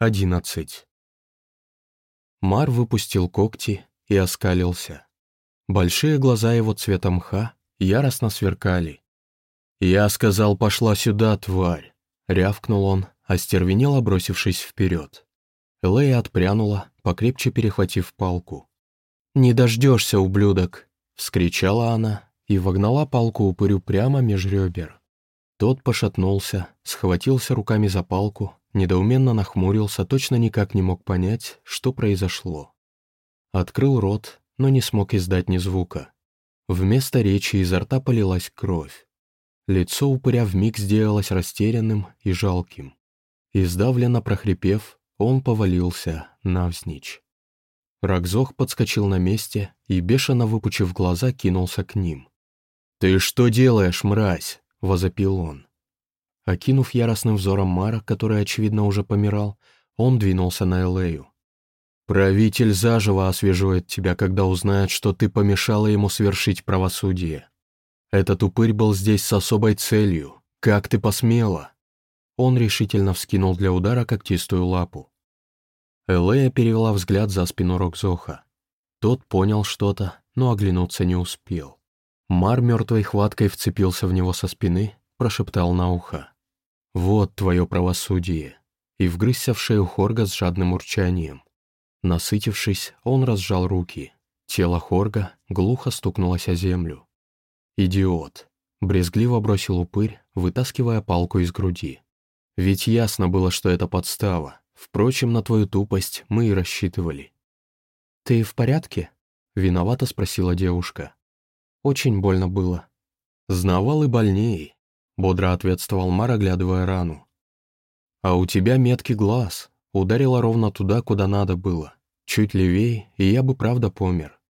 11. Мар выпустил когти и оскалился. Большие глаза его цвета мха яростно сверкали. «Я сказал, пошла сюда, тварь!» — рявкнул он, остервенело бросившись вперед. Лея отпрянула, покрепче перехватив палку. «Не дождешься, ублюдок!» — вскричала она и вогнала палку упырю прямо меж ребер. Тот пошатнулся, схватился руками за палку, недоуменно нахмурился, точно никак не мог понять, что произошло. Открыл рот, но не смог издать ни звука. Вместо речи изо рта полилась кровь. Лицо упыря вмиг сделалось растерянным и жалким. Издавленно прохрипев, он повалился навзничь. Рокзох подскочил на месте и, бешено выпучив глаза, кинулся к ним. «Ты что делаешь, мразь?» — возопил он. Окинув яростным взором Мара, который, очевидно, уже помирал, он двинулся на Элею. «Правитель заживо освежует тебя, когда узнает, что ты помешала ему свершить правосудие. Этот упырь был здесь с особой целью. Как ты посмела?» Он решительно вскинул для удара когтистую лапу. Элея перевела взгляд за спину Рокзоха. Тот понял что-то, но оглянуться не успел. Мар мертвой хваткой вцепился в него со спины, прошептал на ухо. «Вот твое правосудие!» и вгрызся в шею Хорга с жадным урчанием. Насытившись, он разжал руки. Тело Хорга глухо стукнулось о землю. «Идиот!» — брезгливо бросил упырь, вытаскивая палку из груди. «Ведь ясно было, что это подстава. Впрочем, на твою тупость мы и рассчитывали». «Ты в порядке?» — виновато спросила девушка. «Очень больно было». «Знавал и больнее», бодро ответствовал Мар, оглядывая рану. «А у тебя меткий глаз. Ударила ровно туда, куда надо было. Чуть левее, и я бы правда помер».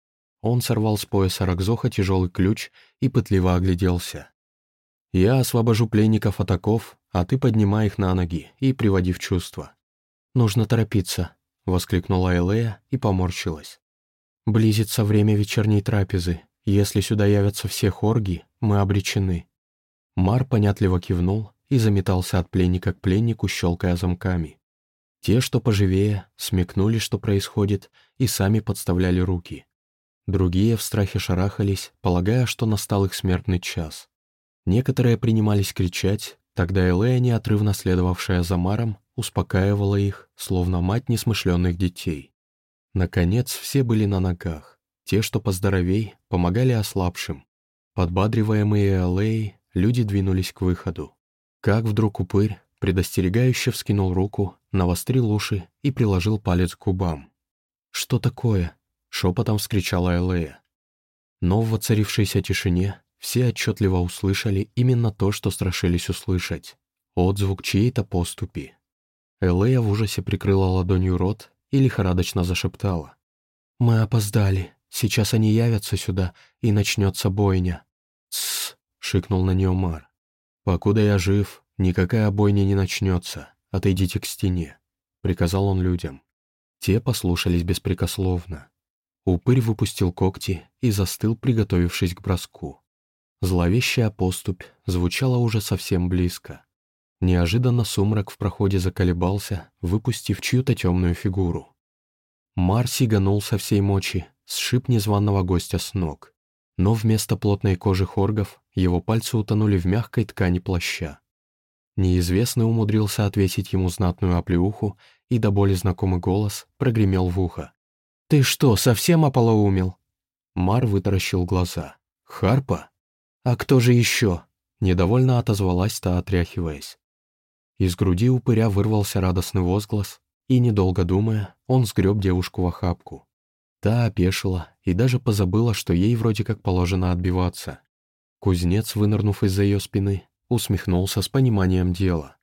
Он сорвал с пояса Рокзоха тяжелый ключ и пытливо огляделся. «Я освобожу пленников от оков, а ты поднимай их на ноги и приводи в чувство». «Нужно торопиться», — воскликнула Элея и поморщилась. «Близится время вечерней трапезы. Если сюда явятся все хорги, мы обречены». Мар понятливо кивнул и заметался от пленника к пленнику, щелкая замками. Те, что поживее, смекнули, что происходит, и сами подставляли руки. Другие в страхе шарахались, полагая, что настал их смертный час. Некоторые принимались кричать, тогда Элея, неотрывно следовавшая за Маром, успокаивала их, словно мать несмышленных детей. Наконец, все были на ногах. Те, что поздоровей, помогали ослабшим. Подбадриваемые Элеей, люди двинулись к выходу. Как вдруг упырь предостерегающе вскинул руку, навострил уши и приложил палец к губам. «Что такое?» — шепотом вскричала Элея. Но в воцарившейся тишине все отчетливо услышали именно то, что страшились услышать. Отзвук чьей-то поступи. Элея в ужасе прикрыла ладонью рот и лихорадочно зашептала. «Мы опоздали. Сейчас они явятся сюда, и начнется бойня». Шикнул на нее Мар. «Покуда я жив, никакая бойня не начнется. Отойдите к стене», — приказал он людям. Те послушались беспрекословно. Упырь выпустил когти и застыл, приготовившись к броску. Зловещая поступь звучала уже совсем близко. Неожиданно сумрак в проходе заколебался, выпустив чью-то темную фигуру. Мар сиганул со всей мочи, сшиб незваного гостя с ног но вместо плотной кожи хоргов его пальцы утонули в мягкой ткани плаща. Неизвестный умудрился отвесить ему знатную оплеуху, и до боли знакомый голос прогремел в ухо. «Ты что, совсем ополоумел?» Мар вытаращил глаза. «Харпа? А кто же еще?» Недовольно отозвалась та, отряхиваясь. Из груди упыря вырвался радостный возглас, и, недолго думая, он сгреб девушку в охапку. Та опешила и даже позабыла, что ей вроде как положено отбиваться. Кузнец, вынырнув из-за ее спины, усмехнулся с пониманием дела.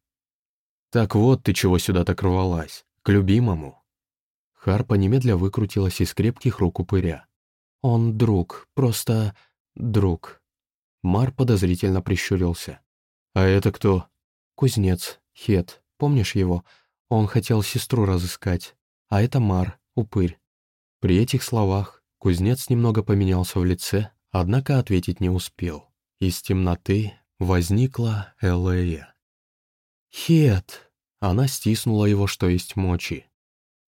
«Так вот ты чего сюда так рвалась, к любимому». Харпа немедля выкрутилась из крепких рук упыря. «Он друг, просто друг». Мар подозрительно прищурился. «А это кто?» «Кузнец, Хет, помнишь его? Он хотел сестру разыскать. А это Мар, упырь. При этих словах кузнец немного поменялся в лице, однако ответить не успел. Из темноты возникла Элея. «Хет!» Она стиснула его, что есть мочи.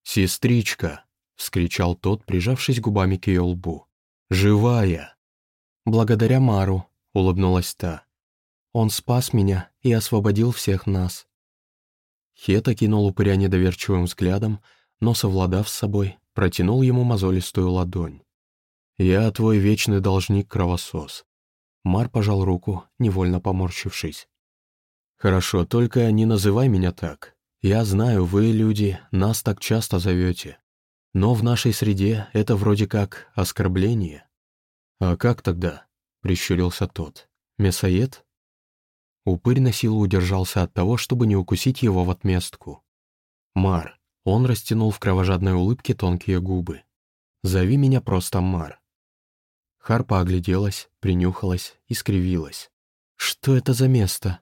«Сестричка!» — вскричал тот, прижавшись губами к ее лбу. «Живая!» «Благодаря Мару», — улыбнулась та. «Он спас меня и освободил всех нас». Хета кинул упыря недоверчивым взглядом, но, совладав с собой, протянул ему мозолистую ладонь. «Я твой вечный должник, кровосос». Мар пожал руку, невольно поморщившись. «Хорошо, только не называй меня так. Я знаю, вы, люди, нас так часто зовете. Но в нашей среде это вроде как оскорбление». «А как тогда?» — прищурился тот. «Мясоед?» Упырь на силу удержался от того, чтобы не укусить его в отместку. «Мар». Он растянул в кровожадной улыбке тонкие губы. «Зови меня просто Мар». Харпа огляделась, принюхалась и скривилась. «Что это за место?»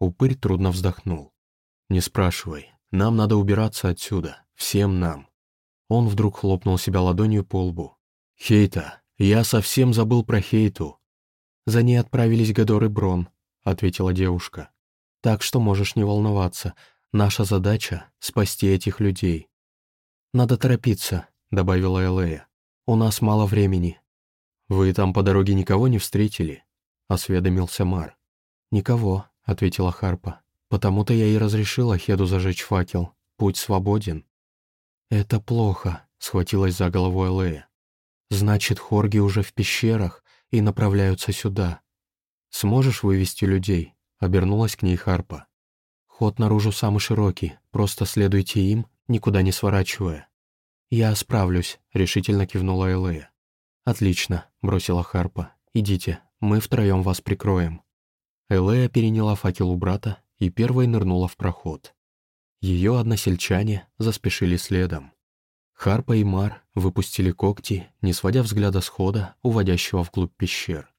Упырь трудно вздохнул. «Не спрашивай. Нам надо убираться отсюда. Всем нам». Он вдруг хлопнул себя ладонью по лбу. «Хейта, я совсем забыл про Хейту». «За ней отправились Гадор и Брон», — ответила девушка. «Так что можешь не волноваться. Наша задача — спасти этих людей». «Надо торопиться», — добавила Элея. «У нас мало времени». «Вы там по дороге никого не встретили?» — осведомился Мар. «Никого», — ответила Харпа. «Потому-то я и разрешила Хеду зажечь факел. Путь свободен». «Это плохо», — схватилась за голову Элея. «Значит, хорги уже в пещерах и направляются сюда. Сможешь вывести людей?» — обернулась к ней Харпа. «Ход наружу самый широкий, просто следуйте им, никуда не сворачивая». «Я справлюсь», — решительно кивнула Элея. «Отлично», — бросила Харпа. «Идите, мы втроем вас прикроем». Элея переняла факел у брата и первой нырнула в проход. Ее односельчане заспешили следом. Харпа и Мар выпустили когти, не сводя взгляда с хода, уводящего вглубь пещер.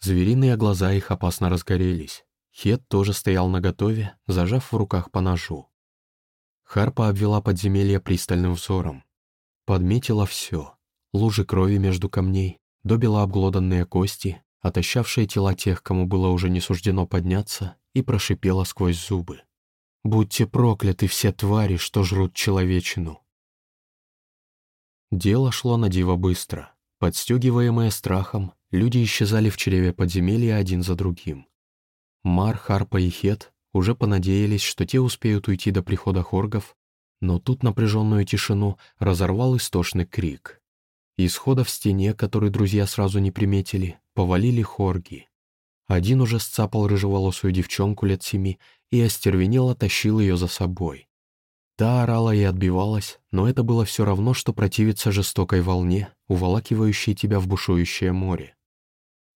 Звериные глаза их опасно разгорелись. Хет тоже стоял наготове, зажав в руках по ножу. Харпа обвела подземелье пристальным взором. Подметила все лужи крови между камней, добила обглоданные кости, отощавшие тела тех, кому было уже не суждено подняться, и прошипела сквозь зубы. «Будьте прокляты все твари, что жрут человечину!» Дело шло на диво быстро. Подстегиваемые страхом, люди исчезали в чреве подземелья один за другим. Мар, Харпа и Хет уже понадеялись, что те успеют уйти до прихода хоргов, но тут напряженную тишину разорвал истошный крик. Из хода в стене, который друзья сразу не приметили, повалили хорги. Один уже сцапал рыжеволосую девчонку лет семи и остервенело тащил ее за собой. Та орала и отбивалась, но это было все равно, что противиться жестокой волне, уволакивающей тебя в бушующее море.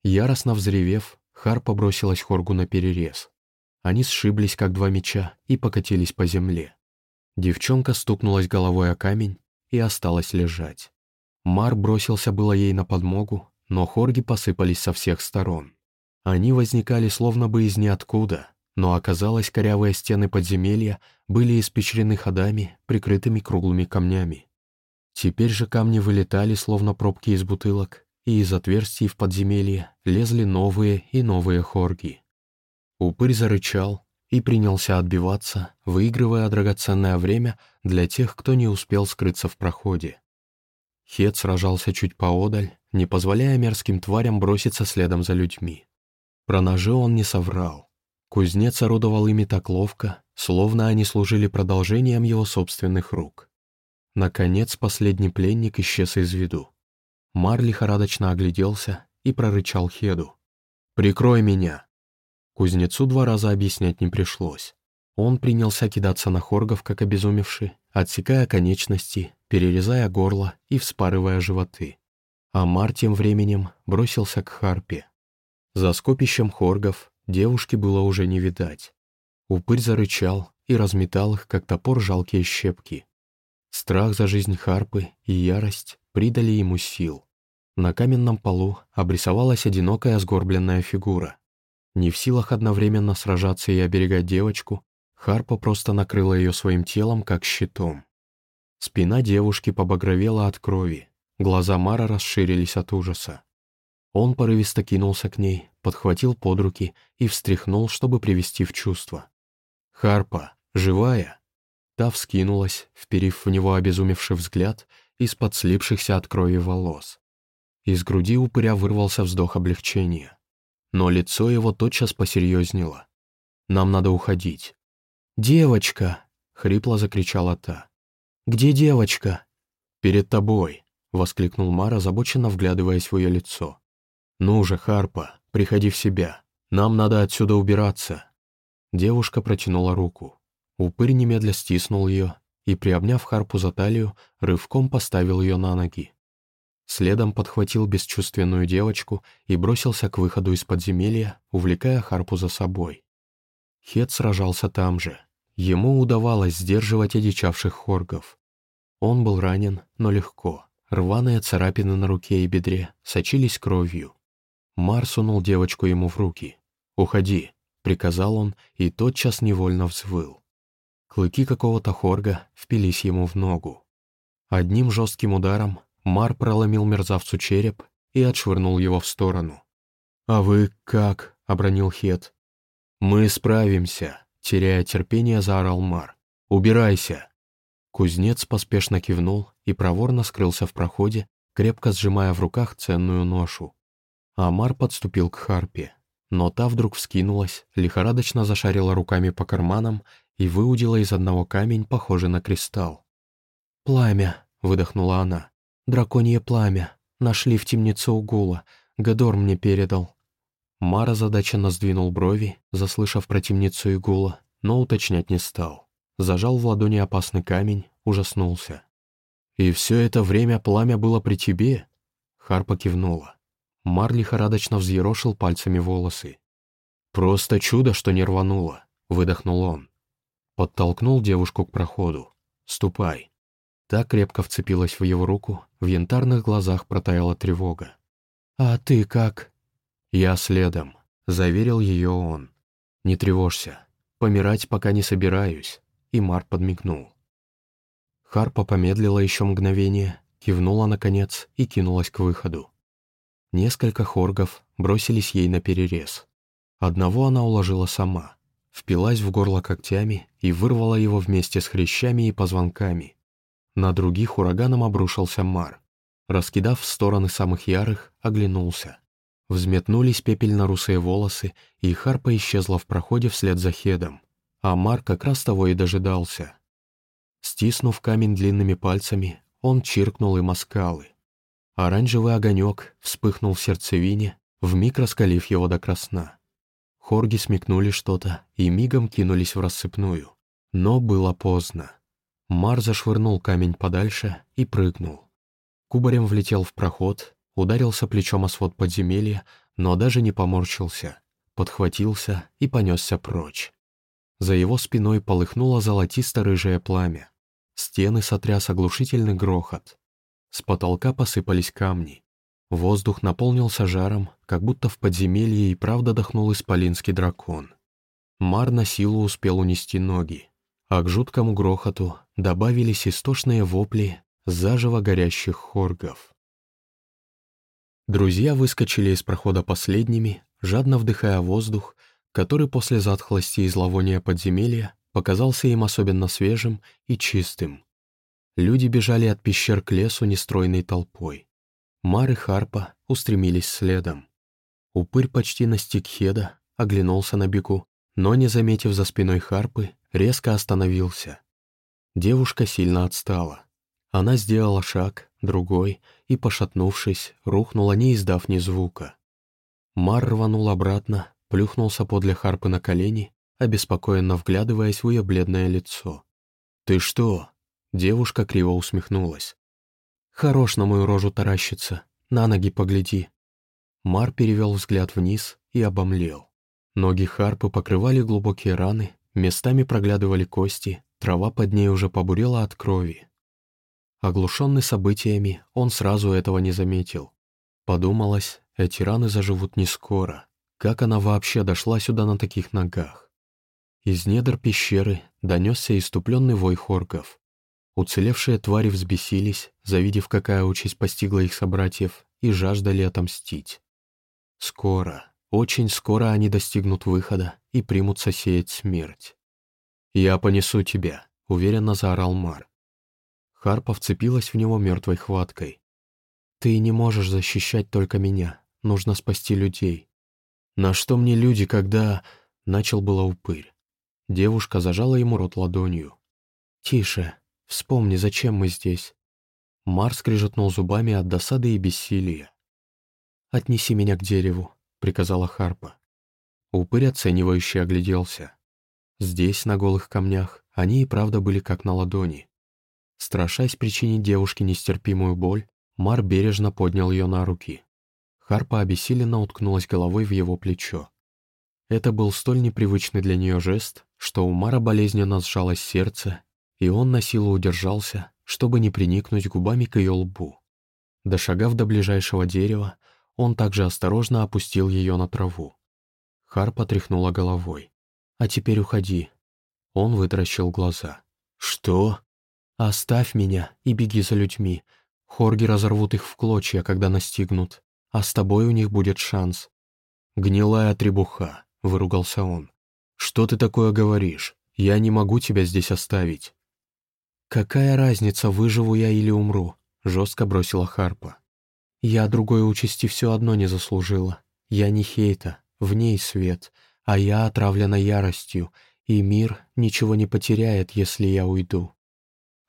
Яростно взревев, Харпа бросилась Хоргу на перерез. Они сшиблись, как два меча, и покатились по земле. Девчонка стукнулась головой о камень и осталась лежать. Мар бросился было ей на подмогу, но хорги посыпались со всех сторон. Они возникали словно бы из ниоткуда, но оказалось, корявые стены подземелья были испечрены ходами, прикрытыми круглыми камнями. Теперь же камни вылетали, словно пробки из бутылок, и из отверстий в подземелье лезли новые и новые хорги. Упырь зарычал и принялся отбиваться, выигрывая драгоценное время для тех, кто не успел скрыться в проходе. Хет сражался чуть поодаль, не позволяя мерзким тварям броситься следом за людьми. Про ножи он не соврал. Кузнец орудовал ими так ловко, словно они служили продолжением его собственных рук. Наконец последний пленник исчез из виду. Мар лихорадочно огляделся и прорычал Хеду. «Прикрой меня!» Кузнецу два раза объяснять не пришлось. Он принялся кидаться на хоргов, как обезумевший, отсекая конечности, перерезая горло и вспарывая животы. А Мар тем временем бросился к Харпе. За скопищем хоргов девушки было уже не видать. Упырь зарычал и разметал их, как топор, жалкие щепки. Страх за жизнь Харпы и ярость придали ему сил. На каменном полу обрисовалась одинокая сгорбленная фигура. Не в силах одновременно сражаться и оберегать девочку, Харпа просто накрыла ее своим телом, как щитом. Спина девушки побагровела от крови, глаза Мара расширились от ужаса. Он порывисто кинулся к ней, подхватил под руки и встряхнул, чтобы привести в чувство. «Харпа, Живая?» Та вскинулась, вперив в него обезумевший взгляд из-под слипшихся от крови волос. Из груди упыря вырвался вздох облегчения. Но лицо его тотчас посерьезнело. «Нам надо уходить». «Девочка!» — хрипло закричала та. «Где девочка?» «Перед тобой!» — воскликнул Мар, озабоченно вглядываясь в ее лицо. «Ну же, Харпа, приходи в себя. Нам надо отсюда убираться». Девушка протянула руку. Упырь немедля стиснул ее и, приобняв Харпу за талию, рывком поставил ее на ноги. Следом подхватил бесчувственную девочку и бросился к выходу из подземелья, увлекая Харпу за собой. Хет сражался там же. Ему удавалось сдерживать одичавших хоргов. Он был ранен, но легко. Рваные царапины на руке и бедре сочились кровью. Мар сунул девочку ему в руки. «Уходи», — приказал он и тотчас невольно взвыл. Клыки какого-то хорга впились ему в ногу. Одним жестким ударом Мар проломил мерзавцу череп и отшвырнул его в сторону. «А вы как?» — обронил Хет. «Мы справимся», — теряя терпение, заорал Мар. «Убирайся!» Кузнец поспешно кивнул и проворно скрылся в проходе, крепко сжимая в руках ценную ношу. Амар подступил к Харпе, но та вдруг вскинулась, лихорадочно зашарила руками по карманам и выудила из одного камень, похожий на кристалл. «Пламя!» — выдохнула она. «Драконье пламя! Нашли в темнице угула. Гадор мне передал». Мара задаченно сдвинул брови, заслышав про темницу игула, но уточнять не стал зажал в ладони опасный камень, ужаснулся. «И все это время пламя было при тебе?» Харпа кивнула. Мар лихорадочно взъерошил пальцами волосы. «Просто чудо, что не рвануло», — выдохнул он. Подтолкнул девушку к проходу. «Ступай». Та крепко вцепилась в его руку, в янтарных глазах протаяла тревога. «А ты как?» «Я следом», — заверил ее он. «Не тревожься. Помирать пока не собираюсь и Мар подмигнул. Харпа помедлила еще мгновение, кивнула наконец и кинулась к выходу. Несколько хоргов бросились ей на перерез. Одного она уложила сама, впилась в горло когтями и вырвала его вместе с хрящами и позвонками. На других ураганом обрушился Мар. Раскидав в стороны самых ярых, оглянулся. Взметнулись пепельно-русые волосы, и Харпа исчезла в проходе вслед за Хедом. А Мар как раз того и дожидался. Стиснув камень длинными пальцами, он чиркнул им оскалы. Оранжевый огонек вспыхнул в сердцевине, вмиг раскалив его до красна. Хорги смекнули что-то и мигом кинулись в рассыпную. Но было поздно. Мар зашвырнул камень подальше и прыгнул. Кубарем влетел в проход, ударился плечом о свод подземелья, но даже не поморщился, подхватился и понесся прочь. За его спиной полыхнуло золотисто-рыжее пламя. Стены сотряс оглушительный грохот. С потолка посыпались камни. Воздух наполнился жаром, как будто в подземелье и правда дохнул исполинский дракон. Мар на силу успел унести ноги, а к жуткому грохоту добавились истошные вопли заживо горящих хоргов. Друзья выскочили из прохода последними, жадно вдыхая воздух, который после затхлости и зловония подземелья показался им особенно свежим и чистым. Люди бежали от пещер к лесу нестройной толпой. Мар и Харпа устремились следом. Упырь почти настиг Хеда, оглянулся на бегу, но, не заметив за спиной Харпы, резко остановился. Девушка сильно отстала. Она сделала шаг, другой, и, пошатнувшись, рухнула, не издав ни звука. Мар рванул обратно, плюхнулся подле Харпы на колени, обеспокоенно вглядываясь в ее бледное лицо. «Ты что?» Девушка криво усмехнулась. «Хорош на мою рожу таращиться, на ноги погляди». Мар перевел взгляд вниз и обомлел. Ноги Харпы покрывали глубокие раны, местами проглядывали кости, трава под ней уже побурела от крови. Оглушенный событиями, он сразу этого не заметил. Подумалось, эти раны заживут не скоро. Как она вообще дошла сюда на таких ногах? Из недр пещеры донесся иступленный вой хорков. Уцелевшие твари взбесились, завидев, какая участь постигла их собратьев, и жаждали отомстить. Скоро, очень скоро они достигнут выхода и примутся сеять смерть. «Я понесу тебя», — уверенно заорал Мар. Харпа вцепилась в него мертвой хваткой. «Ты не можешь защищать только меня. Нужно спасти людей». «На что мне люди, когда...» — начал было упырь. Девушка зажала ему рот ладонью. «Тише. Вспомни, зачем мы здесь». Марс скрежетнул зубами от досады и бессилия. «Отнеси меня к дереву», — приказала Харпа. Упырь оценивающе огляделся. Здесь, на голых камнях, они и правда были как на ладони. Страшась причинить девушке нестерпимую боль, Мар бережно поднял ее на руки. Харпа обессиленно уткнулась головой в его плечо. Это был столь непривычный для нее жест, что у Мара болезненно сжалось сердце, и он на силу удержался, чтобы не приникнуть губами к ее лбу. Дошагав до ближайшего дерева, он также осторожно опустил ее на траву. Харпа тряхнула головой. «А теперь уходи». Он вытаращил глаза. «Что?» «Оставь меня и беги за людьми. Хорги разорвут их в клочья, когда настигнут. А с тобой у них будет шанс». «Гнилая требуха», — выругался он. «Что ты такое говоришь? Я не могу тебя здесь оставить». «Какая разница, выживу я или умру?» — жестко бросила Харпа. «Я другой участи все одно не заслужила. Я не Хейта, в ней свет, а я отравлена яростью, и мир ничего не потеряет, если я уйду».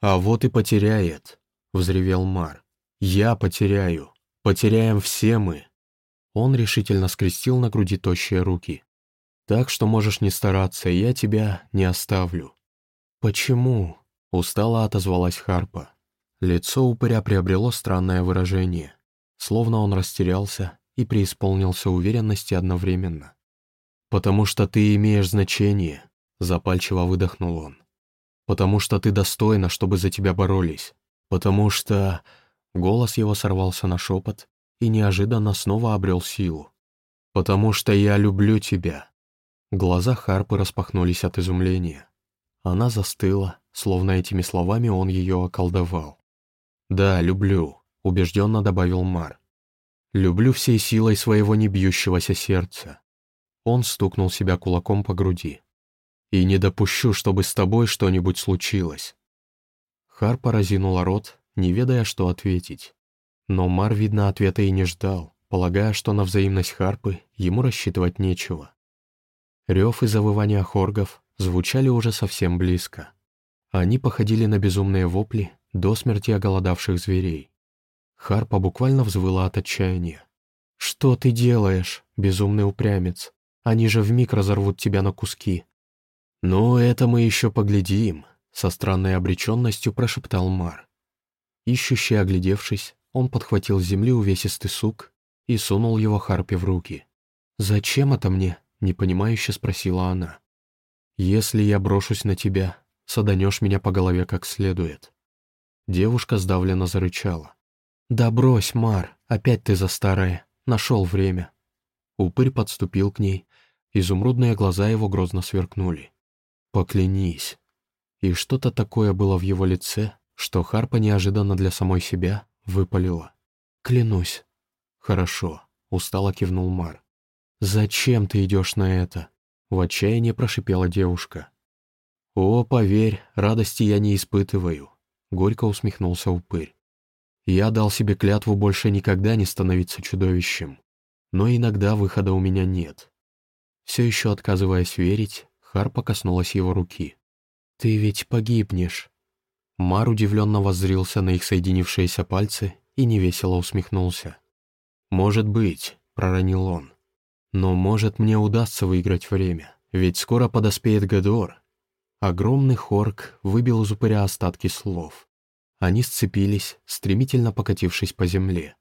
«А вот и потеряет», — взревел Мар. «Я потеряю. Потеряем все мы». Он решительно скрестил на груди тощие руки. «Так что можешь не стараться, я тебя не оставлю». «Почему?» — устало отозвалась Харпа. Лицо упыря приобрело странное выражение, словно он растерялся и преисполнился уверенности одновременно. «Потому что ты имеешь значение», — запальчиво выдохнул он. «Потому что ты достойна, чтобы за тебя боролись. Потому что...» Голос его сорвался на шепот и неожиданно снова обрел силу. «Потому что я люблю тебя». Глаза Харпы распахнулись от изумления. Она застыла, словно этими словами он ее околдовал. «Да, люблю», — убежденно добавил Мар. Люблю всей силой своего небьющегося сердца. Он стукнул себя кулаком по груди. И не допущу, чтобы с тобой что-нибудь случилось. Харпа разинула рот, не ведая, что ответить. Но Мар, видно, ответа и не ждал, полагая, что на взаимность Харпы ему рассчитывать нечего. Рев и завывание хоргов звучали уже совсем близко. Они походили на безумные вопли до смерти оголодавших зверей. Харпа буквально взвыла от отчаяния. «Что ты делаешь, безумный упрямец? Они же вмиг разорвут тебя на куски». «Ну, это мы еще поглядим», — со странной обреченностью прошептал Мар. Ищущий, оглядевшись, он подхватил с земли увесистый сук и сунул его Харпе в руки. «Зачем это мне?» — непонимающе спросила она. «Если я брошусь на тебя, саданешь меня по голове как следует». Девушка сдавленно зарычала. «Да брось, Мар, опять ты за старое. Нашел время». Упырь подступил к ней. Изумрудные глаза его грозно сверкнули. «Поклянись». И что-то такое было в его лице, что Харпа неожиданно для самой себя выпалила. «Клянусь». «Хорошо», — устало кивнул Мар. «Зачем ты идешь на это?» — в отчаянии прошипела девушка. «О, поверь, радости я не испытываю», — горько усмехнулся упырь. Я дал себе клятву больше никогда не становиться чудовищем. Но иногда выхода у меня нет. Все еще отказываясь верить, Харпа коснулась его руки. «Ты ведь погибнешь». Мар удивленно воззрился на их соединившиеся пальцы и невесело усмехнулся. «Может быть», — проронил он. «Но, может, мне удастся выиграть время, ведь скоро подоспеет Гадор». Огромный хорк выбил из упыря остатки слов. Они сцепились, стремительно покатившись по земле.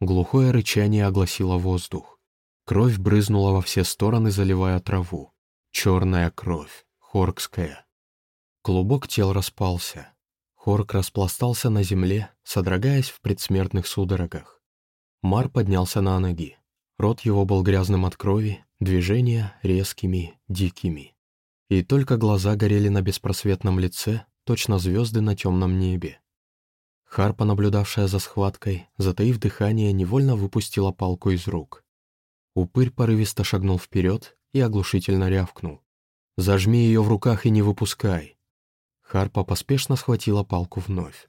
Глухое рычание огласило воздух. Кровь брызнула во все стороны, заливая траву. Черная кровь, хоркская. Клубок тел распался. Хорк распластался на земле, содрогаясь в предсмертных судорогах. Мар поднялся на ноги. Рот его был грязным от крови, движения резкими, дикими. И только глаза горели на беспросветном лице, точно звезды на темном небе. Харпа, наблюдавшая за схваткой, затаив дыхание, невольно выпустила палку из рук. Упырь порывисто шагнул вперед и оглушительно рявкнул. Зажми ее в руках и не выпускай». Харпа поспешно схватила палку вновь.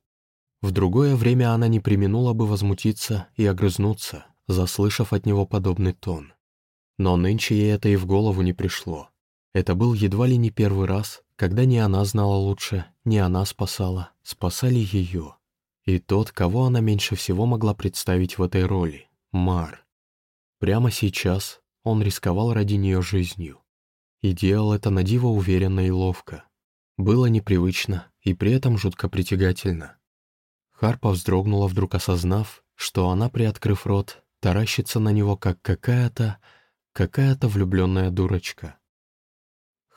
В другое время она не применула бы возмутиться и огрызнуться, заслышав от него подобный тон. Но нынче ей это и в голову не пришло. Это был едва ли не первый раз, когда не она знала лучше, не она спасала, спасали ее. И тот, кого она меньше всего могла представить в этой роли — Мар. Прямо сейчас он рисковал ради нее жизнью. И делал это на диво уверенно и ловко. Было непривычно и при этом жутко притягательно. Харпа вздрогнула, вдруг осознав, что она, приоткрыв рот, таращится на него, как какая-то, какая-то влюбленная дурочка.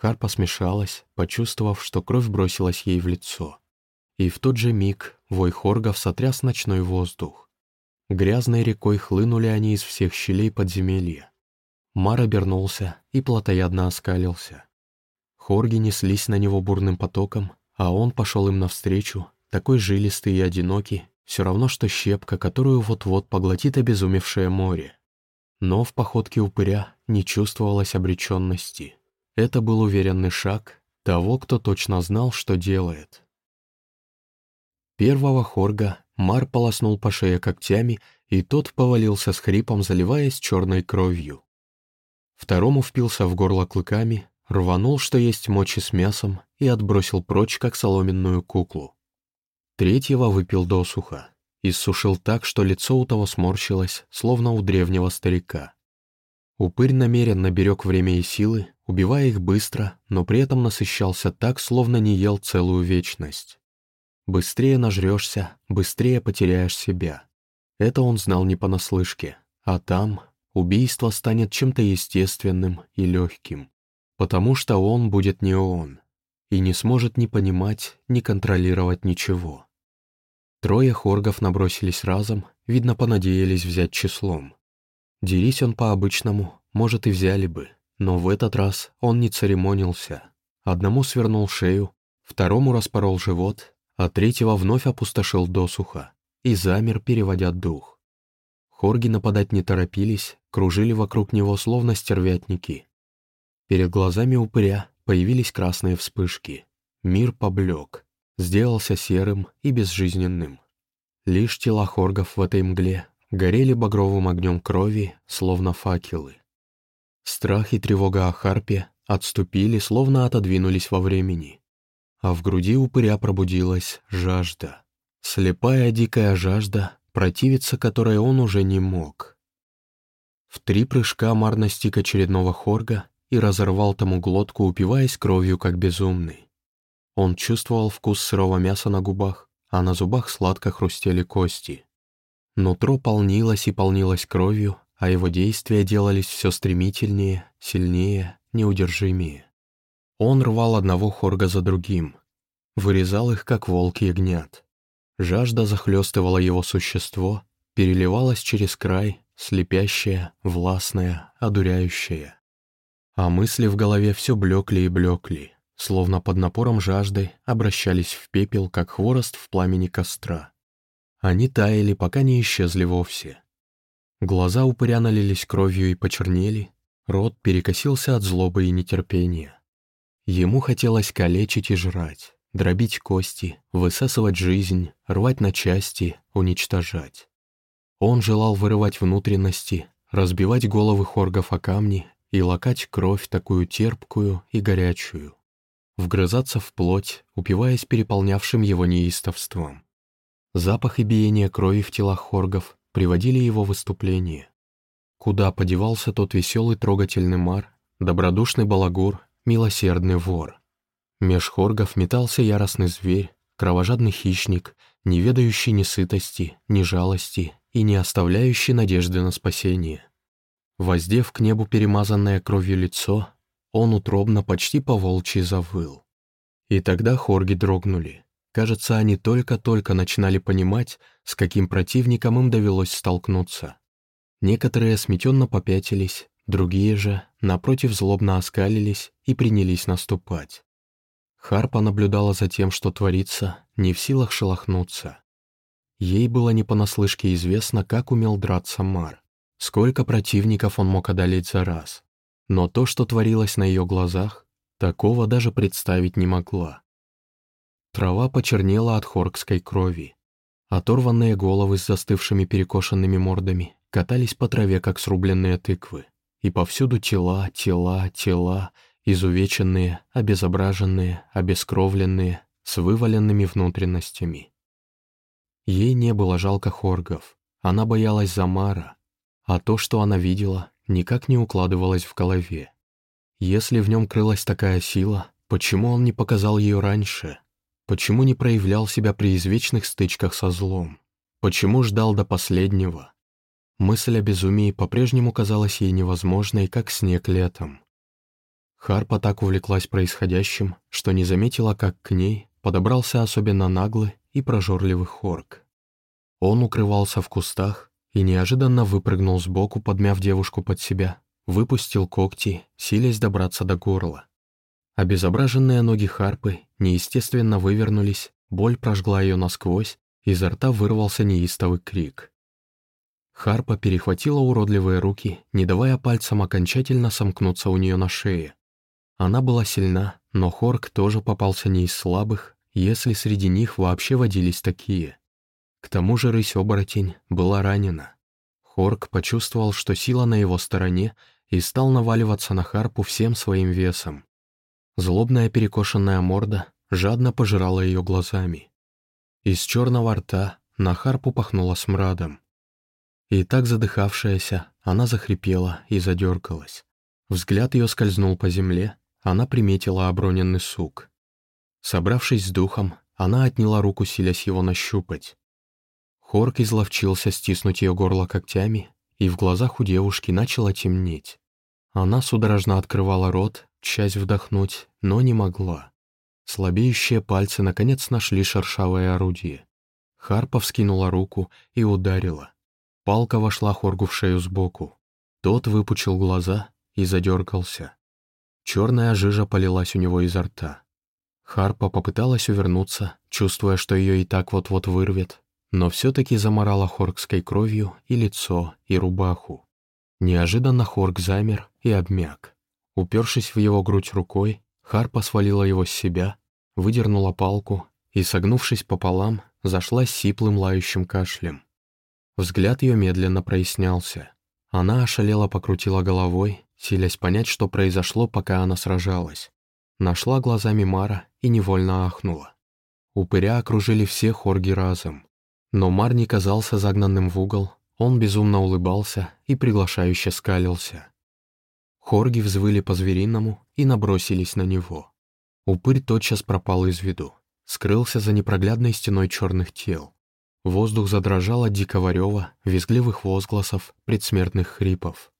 Харпа смешалась, почувствовав, что кровь бросилась ей в лицо. И в тот же миг вой хоргов сотряс ночной воздух. Грязной рекой хлынули они из всех щелей подземелья. Мар обернулся и плотоядно оскалился. Хорги неслись на него бурным потоком, а он пошел им навстречу, такой жилистый и одинокий, все равно что щепка, которую вот-вот поглотит обезумевшее море. Но в походке упыря не чувствовалось обреченности. Это был уверенный шаг того, кто точно знал, что делает. Первого хорга Мар полоснул по шее когтями, и тот повалился с хрипом, заливаясь черной кровью. Второму впился в горло клыками, рванул, что есть мочи с мясом, и отбросил прочь, как соломенную куклу. Третьего выпил досуха, иссушил так, что лицо у того сморщилось, словно у древнего старика. Упырь намеренно берег время и силы, убивая их быстро, но при этом насыщался так, словно не ел целую вечность. Быстрее нажрешься, быстрее потеряешь себя. Это он знал не понаслышке, а там убийство станет чем-то естественным и легким, потому что он будет не он и не сможет ни понимать, ни контролировать ничего. Трое хоргов набросились разом, видно, понадеялись взять числом. Дерись он по-обычному, может, и взяли бы, но в этот раз он не церемонился. Одному свернул шею, второму распорол живот, а третьего вновь опустошил досуха и замер, переводя дух. Хорги нападать не торопились, кружили вокруг него словно стервятники. Перед глазами упыря появились красные вспышки. Мир поблек, сделался серым и безжизненным. Лишь тела хоргов в этой мгле горели багровым огнем крови, словно факелы. Страх и тревога о Харпе отступили, словно отодвинулись во времени. А в груди упыря пробудилась жажда. Слепая дикая жажда, противиться которой он уже не мог. В три прыжка Мар настиг очередного хорга и разорвал тому глотку, упиваясь кровью, как безумный. Он чувствовал вкус сырого мяса на губах, а на зубах сладко хрустели кости. Нутро полнилось и полнилось кровью, а его действия делались все стремительнее, сильнее, неудержимее. Он рвал одного хорга за другим, вырезал их, как волки ягнят. Жажда захлестывала его существо, переливалась через край, слепящая, властная, одуряющая. А мысли в голове все блекли и блекли, словно под напором жажды обращались в пепел, как хворост в пламени костра. Они таяли, пока не исчезли вовсе. Глаза упыря налились кровью и почернели, рот перекосился от злобы и нетерпения. Ему хотелось калечить и жрать дробить кости, высасывать жизнь, рвать на части, уничтожать. Он желал вырывать внутренности, разбивать головы хоргов о камни и лакать кровь такую терпкую и горячую. Вгрызаться в плоть, упиваясь переполнявшим его неистовством. Запах и биение крови в телах хоргов приводили его в выступление. Куда подевался тот веселый трогательный мар, добродушный балагур, милосердный вор — Меж хоргов метался яростный зверь, кровожадный хищник, не ведающий ни сытости, ни жалости и не оставляющий надежды на спасение. Воздев к небу перемазанное кровью лицо, он утробно почти по-волчьи завыл. И тогда хорги дрогнули. Кажется, они только-только начинали понимать, с каким противником им довелось столкнуться. Некоторые сметенно попятились, другие же, напротив, злобно оскалились и принялись наступать. Харпа наблюдала за тем, что творится, не в силах шелохнуться. Ей было не понаслышке известно, как умел драться Мар, сколько противников он мог одолеть за раз. Но то, что творилось на ее глазах, Такого даже представить не могла. Трава почернела от хоркской крови. Оторванные головы с застывшими перекошенными мордами катались по траве, как срубленные тыквы. И повсюду тела, тела, тела, изувеченные, обезображенные, обескровленные, с вываленными внутренностями. Ей не было жалко хоргов, она боялась Замара, а то, что она видела, никак не укладывалось в голове. Если в нем крылась такая сила, почему он не показал ее раньше? Почему не проявлял себя при извечных стычках со злом? Почему ждал до последнего? Мысль о безумии по-прежнему казалась ей невозможной, как снег летом. Харпа так увлеклась происходящим, что не заметила, как к ней подобрался особенно наглый и прожорливый хорк. Он укрывался в кустах и неожиданно выпрыгнул сбоку, подмяв девушку под себя, выпустил когти, силясь добраться до горла. Обезображенные ноги Харпы неестественно вывернулись, боль прожгла ее насквозь, изо рта вырвался неистовый крик. Харпа перехватила уродливые руки, не давая пальцам окончательно сомкнуться у нее на шее. Она была сильна, но Хорк тоже попался не из слабых, если среди них вообще водились такие. К тому же рысь-оборотень была ранена. Хорк почувствовал, что сила на его стороне, и стал наваливаться на Харпу всем своим весом. Злобная перекошенная морда жадно пожирала ее глазами. Из черного рта на Харпу пахнуло смрадом. И так задыхавшаяся, она захрипела и задергалась. Взгляд ее скользнул по земле, она приметила оброненный сук. Собравшись с духом, она отняла руку, силясь его нащупать. Хорк изловчился стиснуть ее горло когтями, и в глазах у девушки начало темнеть. Она судорожно открывала рот, часть вдохнуть, но не могла. Слабеющие пальцы наконец нашли шершавое орудие. Харпа вскинула руку и ударила. Палка вошла Хоргу в шею сбоку. Тот выпучил глаза и задергался. Черная жижа полилась у него изо рта. Харпа попыталась увернуться, чувствуя, что ее и так вот-вот вырвет, но все-таки заморала хоркской кровью и лицо, и рубаху. Неожиданно Хорк замер и обмяк. Упершись в его грудь рукой, Харпа свалила его с себя, выдернула палку и, согнувшись пополам, зашла сиплым лающим кашлем. Взгляд ее медленно прояснялся. Она ошалела покрутила головой, силясь понять, что произошло, пока она сражалась. Нашла глазами Мара и невольно ахнула. Упыря окружили все хорги разом. Но Мар не казался загнанным в угол, он безумно улыбался и приглашающе скалился. Хорги взвыли по-звериному и набросились на него. Упырь тотчас пропал из виду, скрылся за непроглядной стеной черных тел. Воздух задрожал от дикого рева, визгливых возгласов, предсмертных хрипов.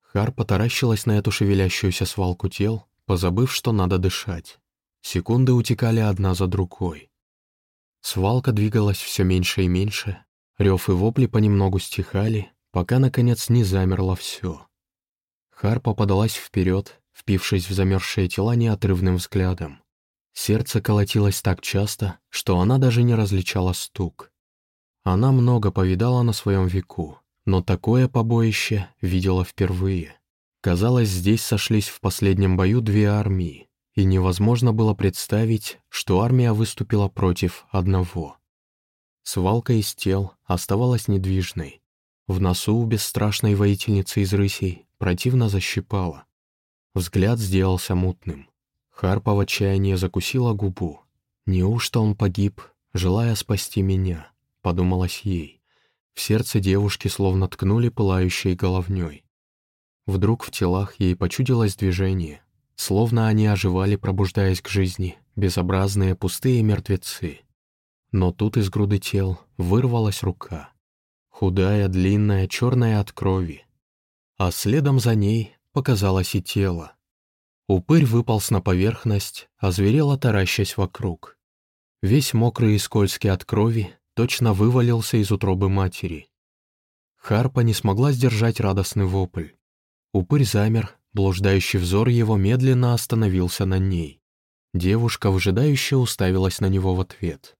Хар потаращилась на эту шевелящуюся свалку тел, позабыв, что надо дышать. Секунды утекали одна за другой. Свалка двигалась все меньше и меньше, рев и вопли понемногу стихали, пока, наконец, не замерло все. Харпа подалась вперед, впившись в замерзшие тела неотрывным взглядом. Сердце колотилось так часто, что она даже не различала стук. Она много повидала на своем веку, но такое побоище видела впервые. Казалось, здесь сошлись в последнем бою две армии, и невозможно было представить, что армия выступила против одного. Свалка из тел оставалась недвижной. В носу у бесстрашной воительницы из рысей противно защипала. Взгляд сделался мутным. Харпа в отчаянии закусила губу. «Неужто он погиб, желая спасти меня?» — подумалось ей. В сердце девушки словно ткнули пылающей головней. Вдруг в телах ей почудилось движение, Словно они оживали, пробуждаясь к жизни, безобразные пустые мертвецы. Но тут из груды тел вырвалась рука. Худая, длинная, черная от крови. А следом за ней показалось и тело. Упырь выполз на поверхность, озверело таращась вокруг. Весь мокрый и скользкий от крови точно вывалился из утробы матери. Харпа не смогла сдержать радостный вопль. Упырь замер, Блуждающий взор его медленно остановился на ней. Девушка выжидающе уставилась на него в ответ.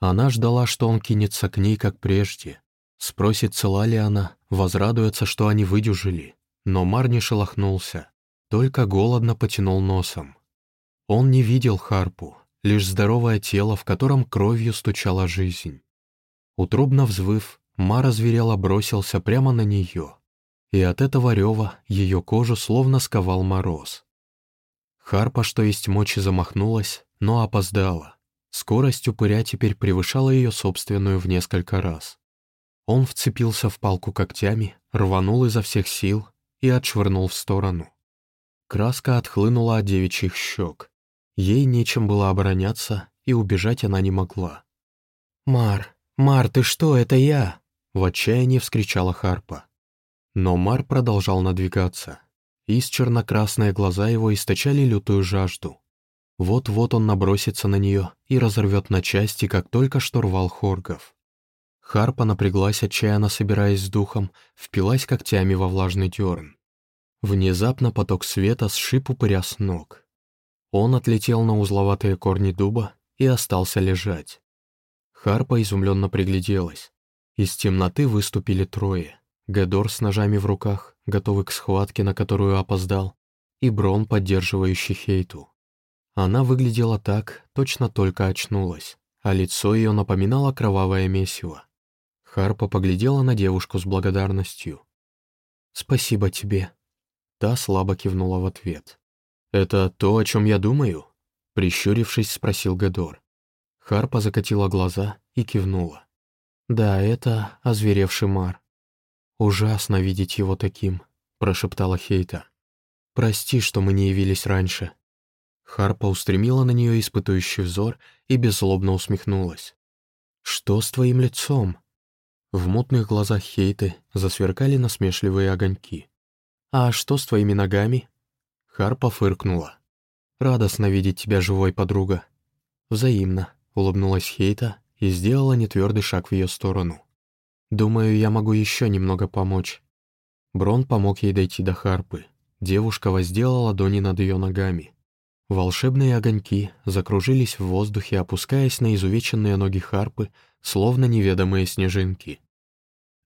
Она ждала, что он кинется к ней, как прежде. Спросит, цела ли она, возрадуется, что они выдюжили. Но Мар не шелохнулся, только голодно потянул носом. Он не видел Харпу, лишь здоровое тело, в котором кровью стучала жизнь. Утробно взвыв, Мара зверела бросился прямо на нее, и от этого рева ее кожу словно сковал мороз. Харпа, что есть мочи, замахнулась, но опоздала. Скорость упыря теперь превышала ее собственную в несколько раз. Он вцепился в палку когтями, рванул изо всех сил и отшвырнул в сторону. Краска отхлынула от девичьих щек. Ей нечем было обороняться, и убежать она не могла. «Мар, Мар, ты что, это я?» В отчаянии вскричала Харпа. Но Мар продолжал надвигаться. Из черно-красные глаза его источали лютую жажду. Вот-вот он набросится на нее и разорвет на части, как только что рвал Хоргов. Харпа напряглась, отчаянно собираясь с духом, впилась когтями во влажный дерн. Внезапно поток света сшиб упыря с ног. Он отлетел на узловатые корни дуба и остался лежать. Харпа изумленно пригляделась. Из темноты выступили трое. Гедор с ножами в руках, готовый к схватке, на которую опоздал, и Брон, поддерживающий Хейту. Она выглядела так, точно только очнулась, а лицо ее напоминало кровавое месиво. Харпа поглядела на девушку с благодарностью. «Спасибо тебе». Та слабо кивнула в ответ. «Это то, о чем я думаю?» Прищурившись, спросил Гедор. Харпа закатила глаза и кивнула. «Да, это озверевший Мар. Ужасно видеть его таким», — прошептала Хейта. «Прости, что мы не явились раньше. Харпа устремила на нее испытующий взор и беззлобно усмехнулась. «Что с твоим лицом?» В мутных глазах Хейты засверкали насмешливые огоньки. «А что с твоими ногами?» Харпа фыркнула. «Радостно видеть тебя живой, подруга». «Взаимно», — улыбнулась Хейта и сделала нетвердый шаг в ее сторону. «Думаю, я могу еще немного помочь». Брон помог ей дойти до Харпы. Девушка воздела ладони над ее ногами. Волшебные огоньки закружились в воздухе, опускаясь на изувеченные ноги Харпы, словно неведомые снежинки.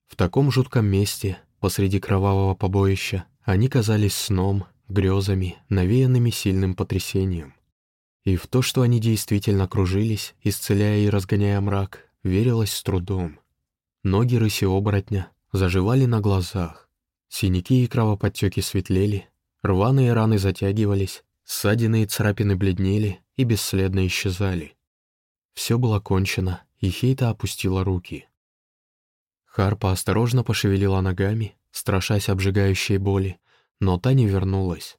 В таком жутком месте, посреди кровавого побоища, они казались сном, грезами, навеянными сильным потрясением. И в то, что они действительно кружились, исцеляя и разгоняя мрак, верилось с трудом. Ноги рыси-оборотня заживали на глазах, синяки и кровоподтеки светлели, рваные раны затягивались, Ссадины и царапины бледнели и бесследно исчезали. Все было кончено, и Хейта опустила руки. Харпа осторожно пошевелила ногами, страшась обжигающей боли, но та не вернулась.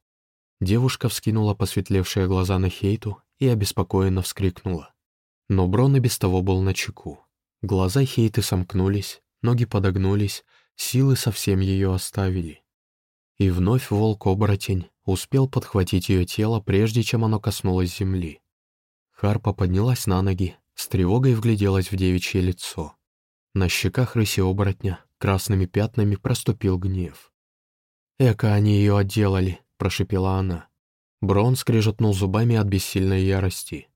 Девушка вскинула посветлевшие глаза на Хейту и обеспокоенно вскрикнула. Но Брон и без того был на чеку. Глаза Хейты сомкнулись, ноги подогнулись, силы совсем ее оставили. И вновь волк-оборотень успел подхватить ее тело, прежде чем оно коснулось земли. Харпа поднялась на ноги, с тревогой вгляделась в девичье лицо. На щеках рыси-оборотня красными пятнами проступил гнев. «Эка они ее отделали», — прошипела она. Брон скрежетнул зубами от бессильной ярости.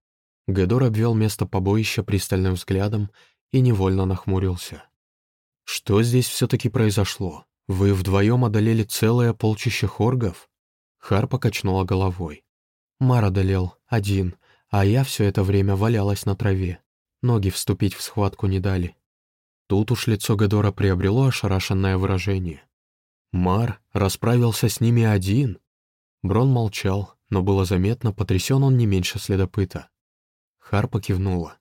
Гедор обвел место побоища пристальным взглядом и невольно нахмурился. «Что здесь все-таки произошло? Вы вдвоем одолели целое полчище хоргов?» Хар покачнула головой. Мар одолел, один, а я все это время валялась на траве. Ноги вступить в схватку не дали. Тут уж лицо Гедора приобрело ошарашенное выражение. Мар расправился с ними один. Брон молчал, но было заметно, потрясен он не меньше следопыта. Харпа кивнула.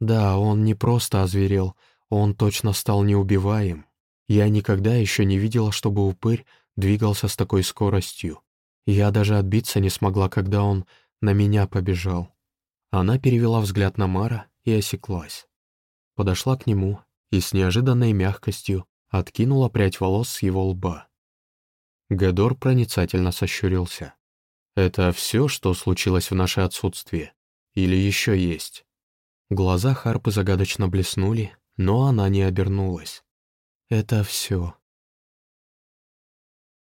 Да, он не просто озверел, он точно стал неубиваем. Я никогда еще не видела, чтобы упырь двигался с такой скоростью. Я даже отбиться не смогла, когда он на меня побежал. Она перевела взгляд на Мара и осеклась. Подошла к нему и с неожиданной мягкостью откинула прядь волос с его лба. Гедор проницательно сощурился. «Это все, что случилось в наше отсутствие? Или еще есть?» Глаза Харпы загадочно блеснули, но она не обернулась. «Это все»,